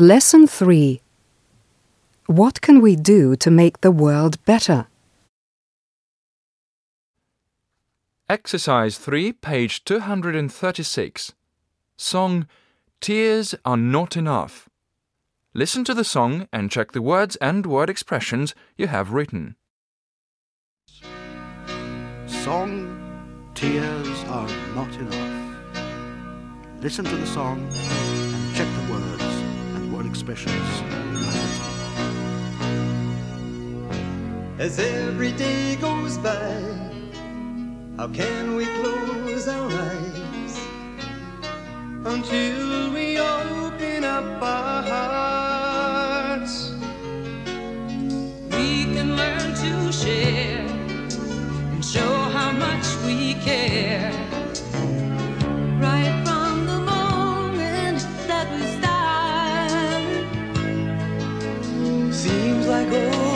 Lesson 3 What can we do to make the world better? Exercise 3, page 236. Song Tears Are Not Enough. Listen to the song and check the words and word expressions you have written. Song Tears Are Not Enough. Listen to the song As every day goes by, how can we close our eyes until we open up our hearts? we can learn to share and show how much we care. go.